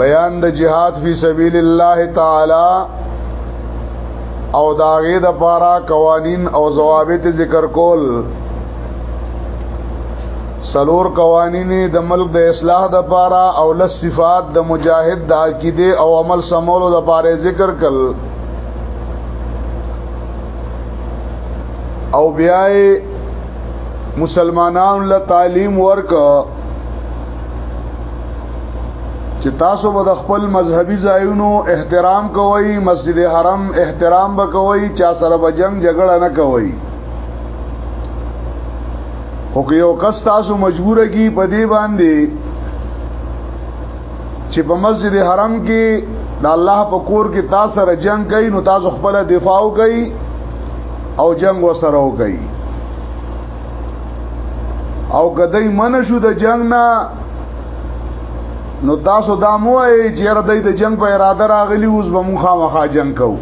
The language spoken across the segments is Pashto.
بیان د جهاد فی سبیل الله تعالی او داغه د پارا قوانین او ضوابط ذکر کول سلور قوانین د ملک د اصلاح د پارا او لس صفات د مجاهد د عقیده او عمل سمولو د پاره ذکر کړ او بیا مسلمانانو له تعلیم ورک چې تاسو به د خپل مذهبي ځایونو احترام کوئ مسجد حرم احترام به کوئ چا سره به جنگ جګړه نه کوئ خو که یو کس تاسو مجبور کی په دې باندې چې په مسجد حرم کې د الله په کور کې تاسو سره جنگ کوي نو تاسو خپل دفاع کوي او جنگ وسره کوي او کدی من شو د جنگ نه نو تاسو دا مو ای چې را د جنگ په اراده راغلی اوس به مونږه مخا جنگ کوو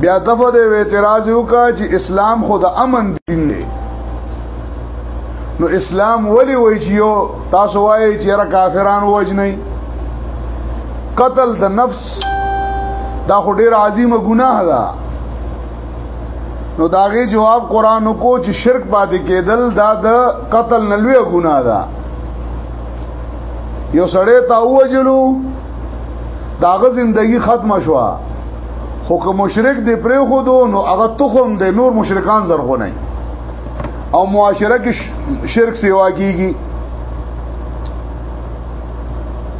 بیا دغه د اعتراض وکا چې اسلام خو د امن دین دی نو اسلام ولی وای چې یو تاسو وای چې را کافرانو وجنی قتل د نفس دا خو ډیر عظیمه ګناه ده نو داغه جواب قران کو چې شرک باندې کېدل دا د قتل نلوي ګناه ده یو سړی تا وجلو داغه زندگی ختم شوه خو که مشرک دی پرې خو دو نو هغه تخم دی نور مشرکان زرغو نه او معاشره کې شرک سیوا کیږي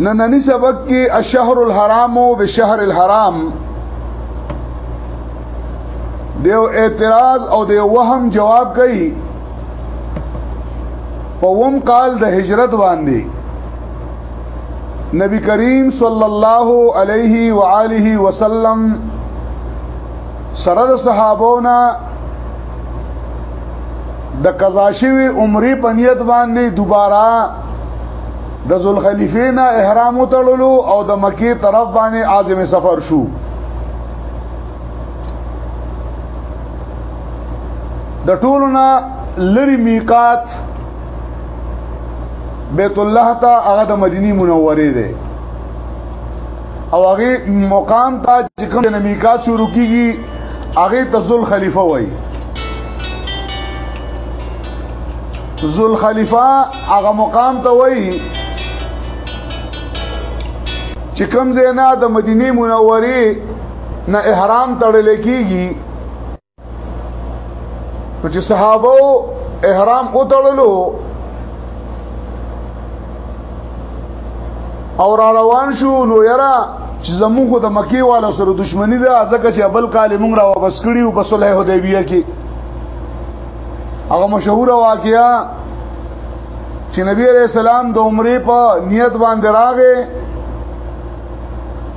نننی سبق کې الشهر الحرام او بشهر الحرام دیو اعتراض او دیو وهم جواب کوي په وم کال د هجرت باندې نبی کریم صلی الله علیه و آله وسلم سره د صحابونا د قضا شوی عمره په نیت باندې دوباره د ذوالخلیفین احرام تړلو او د مکی طرف باندې عازم سفر شو د ټولو نه لری میقات بیت الله ته هغه د مدینه منوره ده او هغه مقام ته چې کوم د میقات شروع کیږي هغه تزل خلیفہ وای ذل خلیفہ هغه مقام ته وایي چې کوم زینا د مدینه منورې نه احرام تړل کیږي نو چې صحابه احرام او تړلو او را روان شو نو یرا چې زموږ د مکی والا سره دښمنی ده ځکه چې بل کال موږ را واپس کړیو په صلح حدیبیه کې هغه مشهور واقعیا چې نبی عليه السلام د عمرې په نیت باندې راغې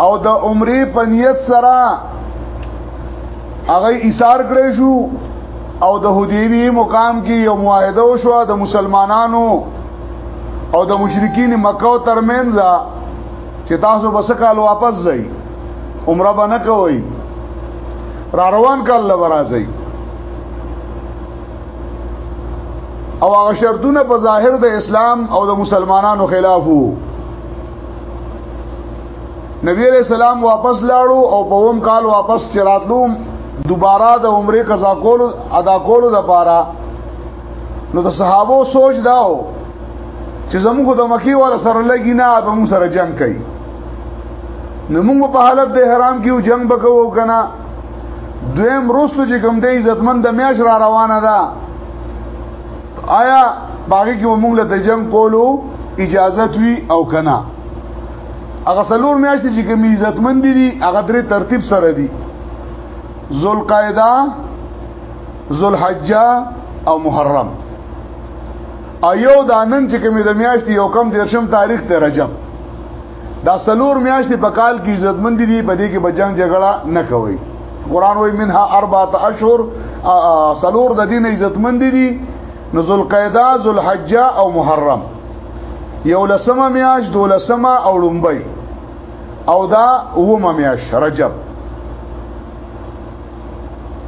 او د عمرې په نیت سره هغه ایثار کړی شو او د حدیبی مقام کې یو معاهده وشو د مسلمانانو او د مشرکین مکه ترمنځ چې تاسو بس کال واپس ځئ عمره باندې کوئ را روان کال لورا ځئ او هغه شرطونه په ظاهر د اسلام او د مسلمانانو خلاف وو نبی علیہ السلام واپس لاړو او په ووم کال واپس چراتلو دوباره د عمره قضا کول ادا کول د پاره نو د صحابو سوچ داو چې زموږ د مکی ور سره لګی نه به موږ سره جنگ کوي نو موږ په حالت د حرام کې جنگ وکړو کنه دویم رسلو چې کوم دی عزتمن د میاش را روانه ده آیا باغی کې موږ له جنگ کولو اجازه وی او کنه هغه سلور میاشت چې کوم عزتمن دي دي هغه درې ترتیب سره دي ذوالقعده ذوالحجه او محرم ایو دانن چې کوم د میاشت یو کم درشم تاریخ ته رجب دا سلور میاشتې په کال کې عزتمند دي په دې کې بجنګ جګړه نه کوي قران وای منها اربعه اشهر سلور د دین عزتمند دي نزل قیدا ذل حجه او محرم یو لسمه میاش دو لسمه او لومبای او دا اومه میاش رجب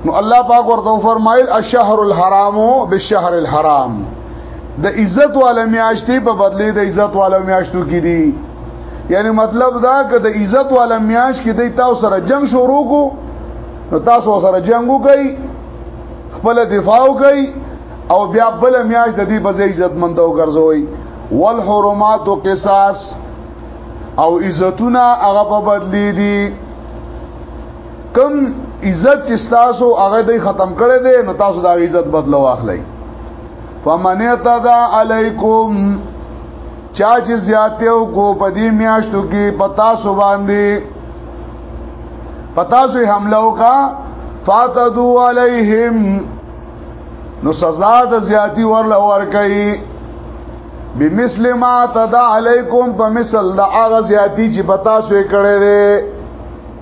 نو الله پاک ورته فرمایل الشهر الحرام بالشهر الحرام د عزت والا میاشتې په بدلې د عزت والا میاشتو کې دي یعنی مطلب دا که د عزت والا میاش کې د تاسو سره جنگ شروع کو نو تاسو سره جنگ وکړي خپل دفاع وکړي او بیا بل میاش د دې په عزت مند او ګرځوي والحرمات قصاص او عزتونه هغه په بدلی دي کم عزت چې تاسو هغه دې ختم کړي دي نو تاسو دا عزت بدل واخلئ فمن اعتدى عليكم چا چې زیاته او کو پدی میاشتو کې پتا سو باندې پتا سو حمله وکا فاتدو علیہم نو سزا د زیاتی ورله ور کوي بمثل ما تدا علیکم په مثل د هغه زیاتی چې پتا سو کړي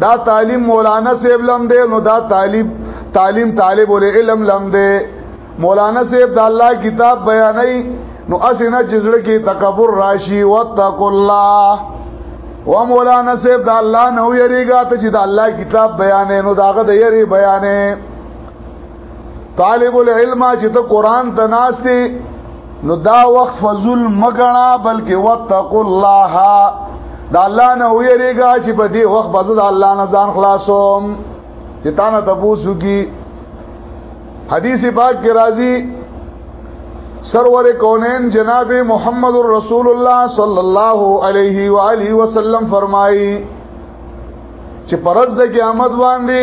دا تعلیم مولانا صاحب لم دی نو دا طالب تعلیم طالب ول علم لم دی مولانا صاحب د الله کتاب بیانې نو اسنه جزړه کې تکبر راشي وتق الله و مولانا صاحب د الله نو یریګا ته چې د الله کتاب بیانې نو داغه د یری بیانې طالب العلم چې ته قران ته ناس دی نو دا وخت فضل مګنا بلکې وتقوا الله دا الله نه ویریږي چې په دې وخت بز د الله نه ځان خلاصوم چې تا نه تاسو کی حدیث پاک کې راځي سرور کونین جناب محمد رسول الله صلی الله علیه و آله وسلم فرمایي چې پرز د قیامت باندې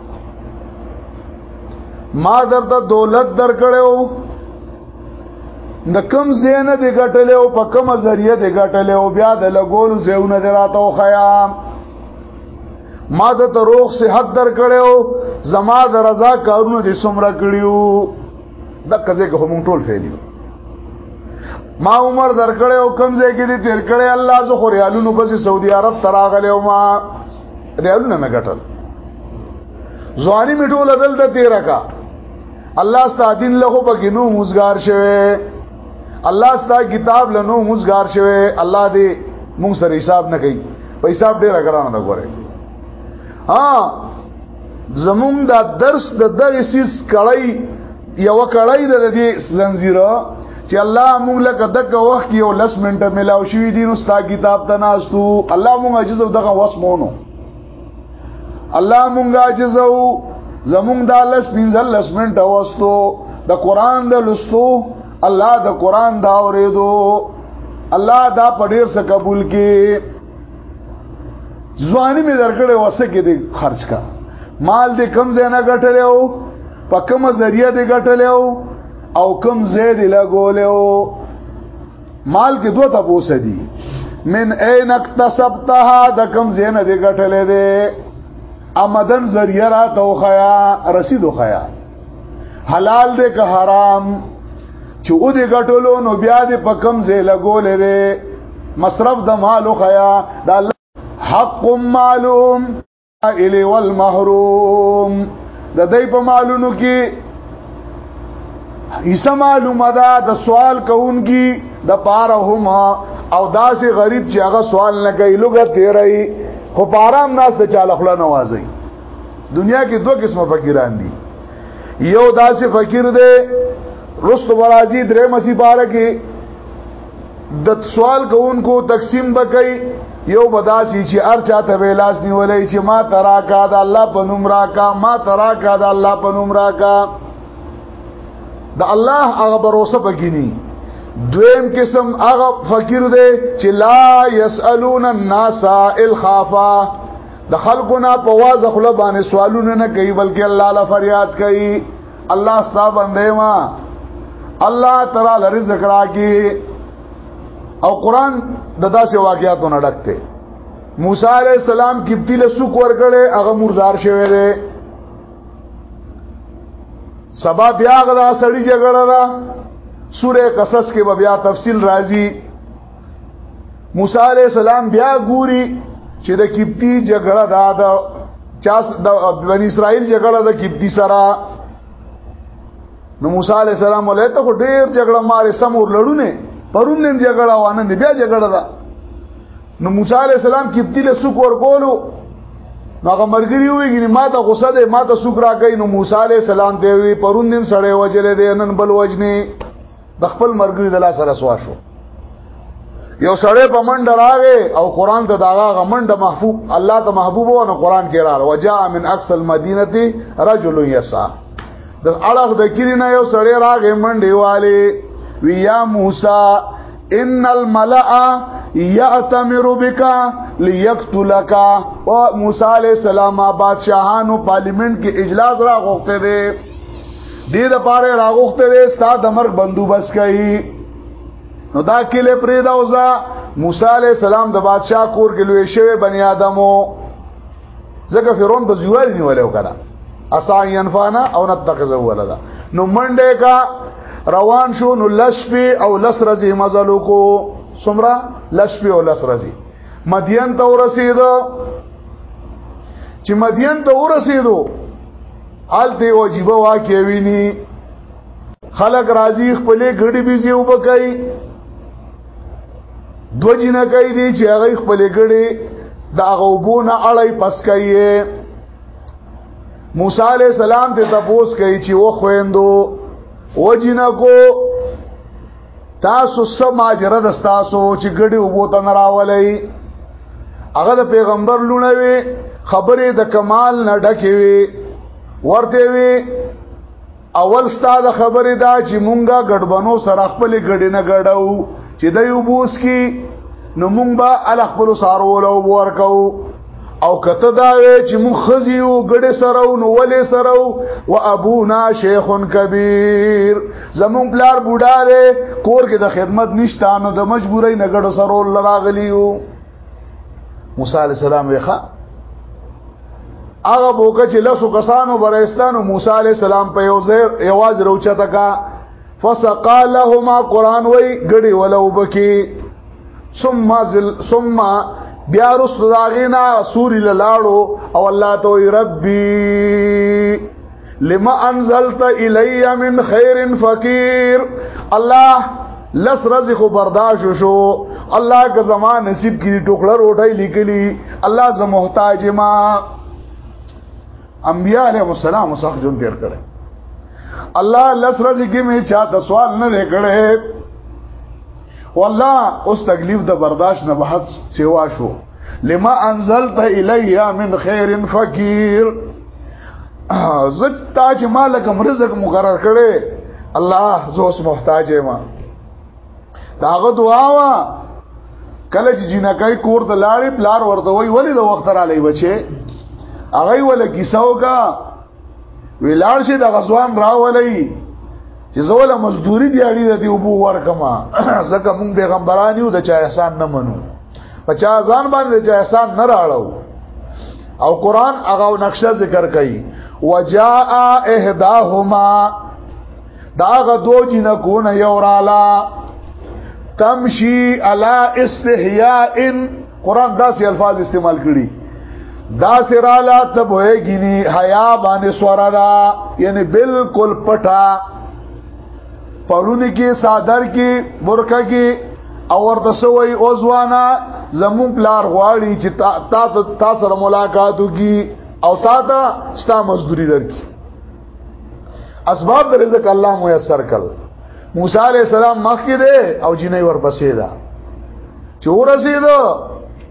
ما درته دولت درکړو د کم زینه دی ګټلې او په کومه ذریعہ دی ګټلې او بیا د لګول زیونه دراته او خیام ما د تروغ صحت در کړو زما د رضا کارونه دې سمره کړیو د کزه که هم ټول فعلیو ما عمر در کړو کمزې کې دې تیر کړې الله زه خو ریالونو پسې سعودي عرب تراغلې او ما ډیرونه مې ګټل ځواني مې ټول دلته تیر کا الله ستا دین له په ګنو موزګار شوه الله ستا کتاب له نو موزګار شوه الله دې مونږ سره حساب نه کوي په حساب ډیر ګرانه ده ګوره ها زمونږ دا درس د دغه سیس کړی یو کړی د دې زنجیره چې الله مونږ له دغه وخت یو لس منټه ملاو شوې دي نو ستا کتاب ته ناستو الله مونږ عجز دغه وس مونو الله مونږ عجز زمونږ دا لس پنځل لس منټه وستو د قران د لستو الله د قران دا اورېدو الله دا په ډیر څه قبول کړي ځواني مې درکړې وسه کې دې خرج کا مال دې کم ځای نه ګټلې او په کوم ذریعہ دې ګټلې او او کم ځای دې لګولې او مال کې دوه تاسو دي من اين اكتسبتها د کم ځای نه دې ګټلې دې امدن ذریعہ را توخیا رسیدو خیا حلال دې که حرام چې او دې غټولو نو بیا دې په کم ځای لګولې دې مصرف د مالو خیا د الله حق معلوم الی والمحروم د دې په مالونو کې ایسه معلومه ده د سوال کوونکی د پاره هم او داسې غریب چې هغه سوال نه کوي لوګه تیرای خو پارام ناس ته چاله خلا نوازي دنیا کې دوه قسمه فقیران دي یو داسې فقیر دی رست برازي درې مسی بار کې د سوال کوونکو تقسیم بکئی یو بداسی چې ار چاته ویلاس نیولې چې ما ترا کا د الله په نوم را کا ما ترا کا د الله په نوم را کا د الله هغه باور اوسه بګینی دویم قسم هغه فقیر دی چې لا یسالون الناس الخافا د خلکو نه په واز خپل باندې سوالونه نه کوي بلکې الله له فریاد کوي الله ستا بندې ما الله تعالی رزق راکي او قران د داسې واقعاتو نه ډکته موسی عليه السلام کپتی له سوق ورګړې هغه مردار شوی دی سبا بیا غدا سړی جګړه ده سوره قصص کې بیا تفصیل راځي موسی علی السلام بیا ګوري چې د کیپتی جګړه دا د چا د بنی اسرائیل جګړه د کیپتی سره نو موسی علی السلام ولې ته ډیر جګړه مارې سمور لړونه پرون نن جګړه وانه دی بیا جګړه ده نو موسی علی السلام کیپتی له سوق ور کولو نو هغه مرګری ویږي ما ته غصه ده ما ته سوق راکې نو موسی علی السلام دی پرون نن سړی وجلې دی نن بل وجنی د خپل مرګري د لاس سره سوا شو یو سړی په منډه راغی او قران ته داغه غمنډه محبوب الله ته محبوب او نو قران کې راغی وجاء من اقصى المدينه رجل يسعى د اړه د کلی نه یو سړی راغی منډه والی وی یا موسی ان الملأ یعتمر بک لیقتلک او موسی علیہ السلام بادشاہانو پارلیمنت کې اجلاس را غوښته دی دې د پاره راغوخته دې ستا د مرګ بندوبس کوي نو دا کله پرې دا وزا موسی عليه السلام د بادشاہ کور کې لوي شوی بني آدمو ځکه فرعون په زیوال نیولې وکړه اسان ينفانا او نتخذه ولدا نو منډه کا روان شو نو لشپی او لس رزی مزلو کو سمرا لشپی او لس رزی مدین ته ورسید چې مدین ته ورسیدو آلته واجب واقع ویني خلق راضی خپل غړي بيزي وبکای دو جنہ کوي دي چې هغه خپل غړي د هغه وبونه اړای پس کوي موسی عليه السلام ته تپوس کوي چې و خويندو و جنہ کو تاسو سم اجر د تاسو چې ګډي وبو ته نراولې هغه د پیغمبر لونه وي خبره د کمال نه ډکې وي ورته وي اول ستاد خبره دا چې مونږه ګډبنو سره خپل ګډي نه ګډاو چې د یو بوس کی نو مونږ به ال خپل سارو له ورکو او کته دا وی چې مون خزیو ګډه سره او نو ولې سره او ابونا شیخ کبیر زمون پلار بوډا دی کور کې د خدمت نشته نو د مجبورۍ نه ګډه سره لراغلیو موسی علی السلام ویخه هغه بوکه چې لاسو کسانو برستانو موسی علی السلام په یو ځای یواز روچته کا فسقا لهما قران وای غړي ولو بکی ثم زل ثم بیا رست داغینا سوری لاړو او الله تو ربی لما انزلت الی من خیر فقیر الله لس رز خو برداشت شو الله که زما نصیب کی ټوکړه روټی لیکلی الله زه محتاج ما انبیاء علیهم السلام سخت جون تیر کړي الله لسره ذکر می چا د سوال نه کړي والله اوس تکلیف د برداشت نه بحث سیوا شو لما انزلت الیا من خیر فقیر زت تاج مالک رزق مقرر کړي الله زوس محتاج ما داغه دعا وا کله چې جنکای کور د لاړې پلار ورته وی ولې د وخت را لې بچي هغه ول کیسو کا ویلار شي د غزوان راولې چې زوله مزدوري دی اړې د اوبو ورکما ځکه مونږ پیغمبران یو د چا احسان نه منو په چا ځان باندې چا احسان نه راړو او قران هغه نقشه ذکر کوي وجاء احداهما دا غ دو جنکو نه یو رالا تمشي علی استحیاء قران داسې الفاظ استعمال کړي دا سرالا ته بوې غني حیا باندې سورا دا یعنی بالکل پټا پړونی کې صادر کې برکه کې او ورته سوې او ځوانا زمون پلار غواړي چې تا تا سره ملاقات وکي او تا ته ستا مزدوري درکې اسباب د رزق الله میسر کړ موسی علی السلام مخ کې دی او جنې ورپسې ده چې ورسېدو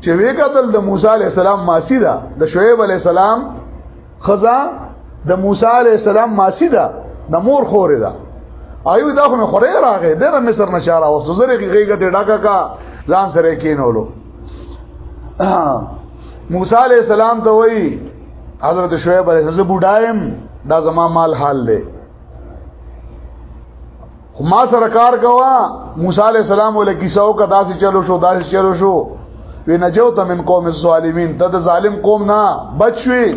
چې وکتل د موسی علی السلام ماسی ده د شعیب علی السلام خزا د موسی علی السلام ماسی ده د مور خورې ده ایو دا خو نه خورې راغې د مصر نه چاره اوس زره کې غیګه ته ډاکا کا ځان سره کینولو موسی علی السلام ته وایي حضرت شعیب علیہ السلام بډایم دا زما مال حال دی خو ما سره کار کوا موسی علیہ السلام ول کیسو کا داسې چلو شو داسې چلو شو وی نجوت من قوم الظالمین ته د ظالم قوم نه بچوي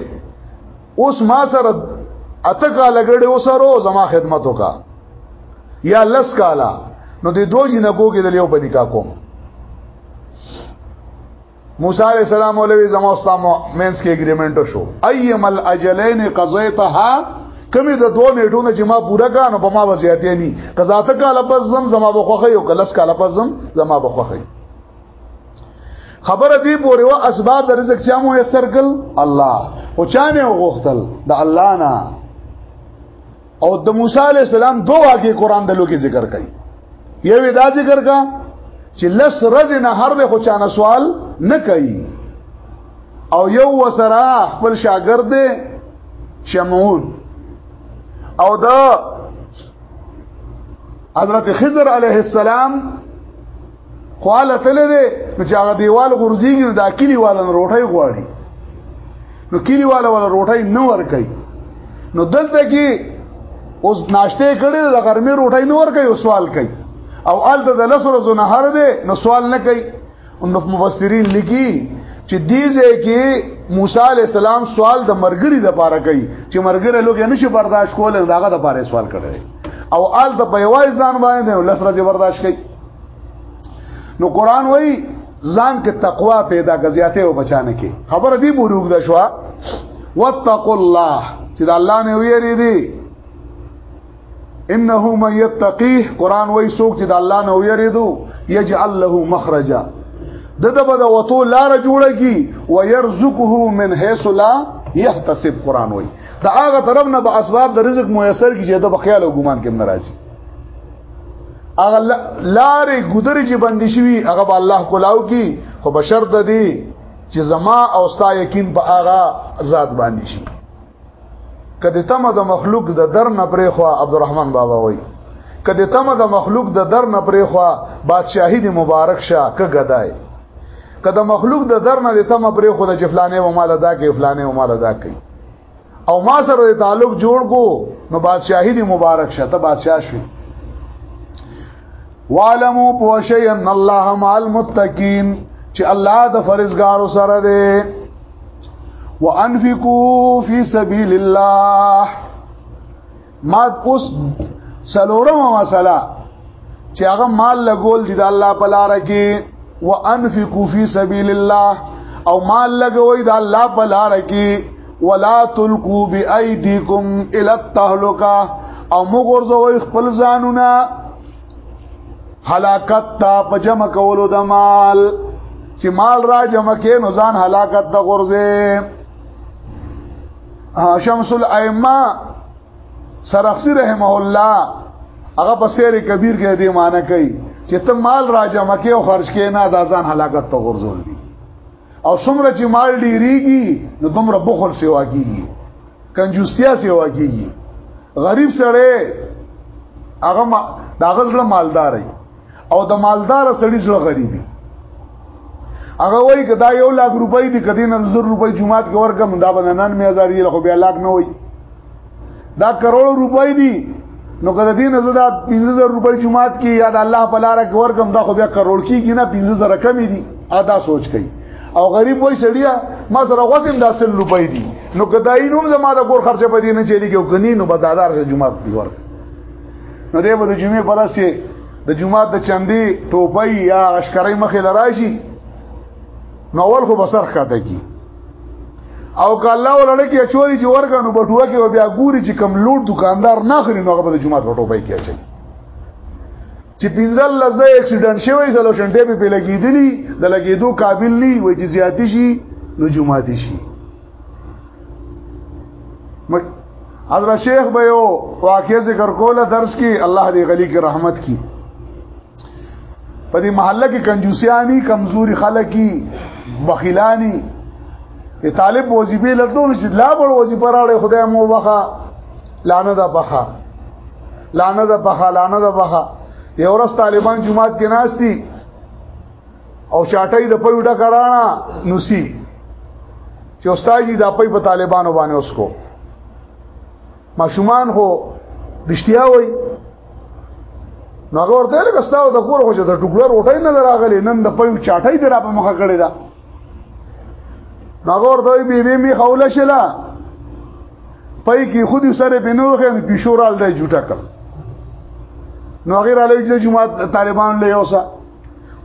اوس ما سره اتکا لګړې وسرو زما خدمت وکا یا لس کالا نو د دوه جنګو کې د لیو په نکاح کوم موسی علیہ السلام ولوی زما استا مینس کې اګریمنټ شو ایم الاجلین قضیتها کمی د دوه نیټونو چې ما پورا کانو په ما وضعیتې ني قضا ته کاله پس زم زما بخوخه یو کلس کاله پس زم زما بخوخه خبره دی پورې وا اسباب د رزق چا مو یسر کل الله او چا نه غوښتل د الله نه او د موسی علی السلام دوه واقعي قران د لوګي ذکر کړي یوه دا ذکر کا چې لس رز نه هر د خوچانه سوال نه کوي او یو وسره خپل شاګرد شمعون او دا حضرت خضر علیه السلام خواله تل دی نو چې هغه دیوال غورځيږي نو دا کلی والن روټي غواړي نو کلی والا ولا روټي نه ور کوي نو دلته کې اوس ناشته کړي د غرمې روټي نه ور کوي او سوال کوي او الته د لسره زونه هر دی نو سوال نه کوي نو مفسرین لګي چې دیزه کې موسی علی السلام سوال د مرګري د پاره کوي چې مرګره لوګي نشي برداشت کول داغه د پاره سوال کړي او آل د بيوای ځان باندې لسره برداشت کوي نو قران وای ځان کې تقوا پیدا غزياته او بچانه کې خبر دی بوروګ د شوا واتقوا الله چې الله نه ویری دی انه من يتقيه قران وای سوک چې د الله نه ویری دو يجعل له مخرجا د د بد وتو لار جوړه کی ويرزقه من حيث لا يحتسب قران وای دا هغه طرف نه به اسباب د رزق میسر کی چې د بخیال او ګمان کې ناراضي هغه لارې ګذر چې بندي شي هغه به الله کولاو کی خو بشر ته دی چې زما او ستا یقین په هغه ذات باندې شي کله تمه د مخلوق د در نه پرې خو عبدالرحمن بابا وای کله تمه د مخلوق د در نه پرې خو بادشاہي دی مبارک شه ک غدای کله مخلوق د در نه د تمه پرې خو د جفلانه و مال ادا کې فلانه و مال ادا کوي او ما سره تعلق جوړ کو نو بادشاہی دی مبارک شه ته بادشاہ شوی وعلمو پوشی ان الله مع المتقین چې الله د فرزګارو سره دی وانفقوا فی سبیل الله ما اوس سلورم مسله چې هغه مال لګول دي د الله په لار کې وانفقوا فی سبیل الله او مال لګوي د الله په لار کې ولا تلقوا بأيديكم الى التهلكه او مغرزوي خپل ځانونه هلاکت ته په جمع کولو د مال چې مال را جمع کې نو ځان هلاکت ته غورځي شمس الائمه سرخسی رحمه الله هغه په سیر کبیر کې دې معنی کوي چې ته مال را جمع کې او خرج کې نه د ځان هلاکت ته ورزول دي او څومره چې مال ډیریږي نو دومره بخل سیوا کیږي کنجوستیا سیوا کیږي غریب سره هغه داغه ځله مالدار دی او د مالدار سړي زړه غریبي هغه وایي که دا یو لاک روپۍ دي کدي نه زر روپۍ جمعات کې ورکم دا بننان مې هزار یې خو بیا لاک نه وایي دا کروڑ روپۍ دي نو کله دین زه دا 15000 روپۍ جمعات کې یا د الله په لار کې ورکم دا خو بیا کروڑ کېږي نه 15000 کمی دي ادا سوچ کوي او غریب وای سړیا ما سره غوسم دا سل روپۍ دي نو کداین هم زما د کور خرچه په دې نه چلیږي او کني نو بدادار جمعات دی ورک نو دې به د جمعې په لاسه د جمعات د چندي ټوپۍ یا اشکرۍ مخې لراشي نو اول خو بسر خاته کی او که الله ولړ کې چوری چې ورګانو بټوه کې بیا ګوري چې کم لوټ دکاندار نه خري نو هغه د جمعات په ټوپۍ کې اچي چې پینځل لزه اکسیډنټ شوی زلو شنټې په لګیدلی د لګیدو قابل نه وي چې زیاتی شي نو جمعات شي حضرت شیخ به یو واقعي ذکر کوله درس کې الله دې غلي کې رحمت کی په دې محله کې کنجوسیانی کمزوري خلکی بخیلانی ای طالب وظیفه لټون چې لا بل وظیفه راړې خدای مو وخا لعنه ده بخا لعنه ده بخا لعنه ده بخا یو ورځ طالبان جمعات کې ناشتي او شاټي د پيو ډکرانا نوسی چې استاد جی د پي په طالبانو باندې اوس کو ماشومان هو رښتیا وای نو هغه ورته لکه ستاسو د کور خو چې د ټوکلر وټای نه راغلی نن د پيو چاټای دی را په مخه کړی دا نو هغه ورته بي بي می خوله شلا پای کې خودي سره بنوخه د پښورال دی جوټه کړ نو غیر علی چې جمعه طالبان له یوسه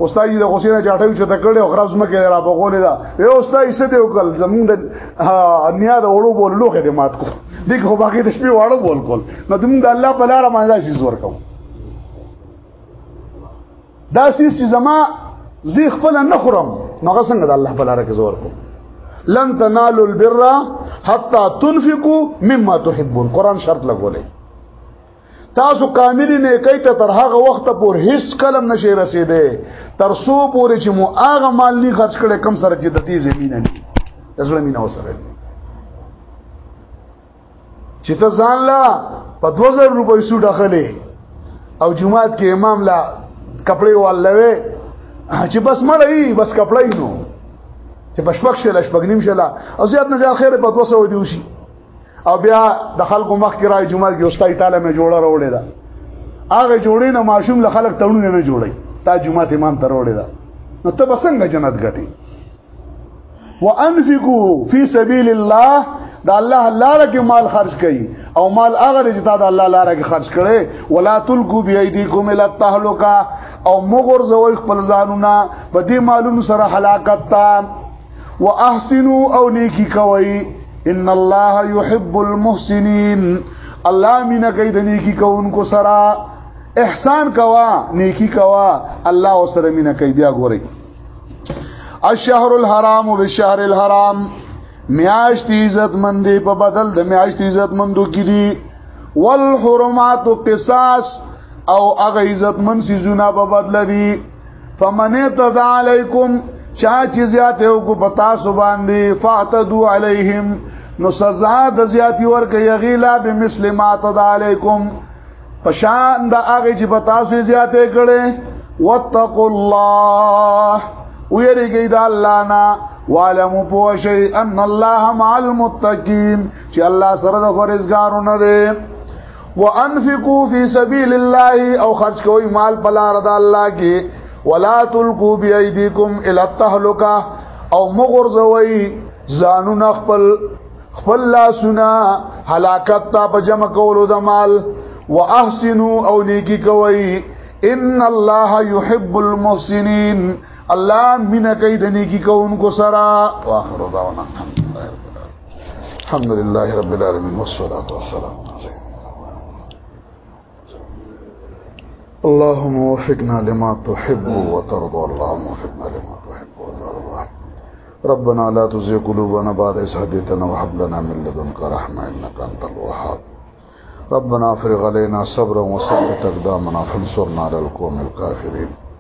استاد دې غوسې نه چاټوي چې تکړه او خراب سم کې را بغولې دا اے استاد یې ستې وکړ زمونږ د انیا د وړو بول لوخه دې مات کو دې خو باقي د شپې وړو بول کول نو دې د الله په لار باندې شي زور کو دا سیس چې زما زی خپل نه خورم نو څنګه د الله په لار کې زور کوم لن تنالوا البر حتى تنفقوا مما تحبون قران شرط لګولې تاسو کاملی نیکی ته تر هغه وخت پور هیڅ کلم نشي رسیدې تر سو پورې چې مو هغه مال نه خرج کړي کم سره چې د دې زمينه نه تاسو مینه وسره چې ته ځان لا په 2000 روپۍ سو ډخلې او جمعات کې امام لا کپڑے والوي چې بس مړی بس کپړای نو چې بشپک شل شپګنیم شل او زیات نه زیات خیر په 200 دی وشي او بیا د خلکو مخ کې راځي جمعه کې استاد تعالی مې جوړه راوړې ده هغه جوړې نه ماشوم له خلک تړون نه جوړي تا جمعه امام ته راوړې ده نو ته بسنګ جنت غټي وانفقوا فی سبیل الله دا الله لاره کې مال خرج کړي او مال هغه چې تا دا الله لاره کې خرج کړي ولا تلقوا بيديكم الى التهلكه او مغرزوي خپل ځانونه په دې مالونو سره هلاکت ته واحسنوا او نیکی کوي ان الله يحب المحسنين الله مینا کوي د نیکی کوونکو سره احسان کوا نیکی کوا الله وسره مینا کوي بیا ګوري الشهر الحرام بالشهر الحرام میاشت عزت مندې په بدل د میاشت عزت مندو کې دي والحرمات قصاص او هغه عزت من سيزونه په بدل دي فمن تدا علیکم چا چې زیات یو کو پتا سو باندې فاتدو علیهم نو سزا د زیاتی ورکه یغیلا بمسلمات تدا علیکم پشان د هغه چې پتا سو زیاتې کړي واتقوا الله ويرګي د الله نه وعلم پوشي ان الله مع المتقين چې الله سره د فرزګارونه دي وانفقوا فی سبیل الله او خرج کوی مال په لار د الله کې ولا تلقوا بأیدیکم الی التهلکه او مغرزوی ځانونه خپل خپل لاسونه هلاکت ته په جمع کولو د مال واحسنوا او نیکی کوی ان الله يحب المحسنين الله من کوي د نیکی کوونکو سره واخر دعوانا الحمد لله رب العالمين والصلاه والسلام على سيدنا اللهم وفقنا لما تحب وترضى اللهم وفقنا لما تحب وترضى ربنا لا تزغ قلوبنا بعد إذ هديتنا وهب لنا من لدنك رحمة إنك أنت الوهاب ربنا افرغ علينا صبرا وثبت أقدامنا فانصرنا على القوم الكافرين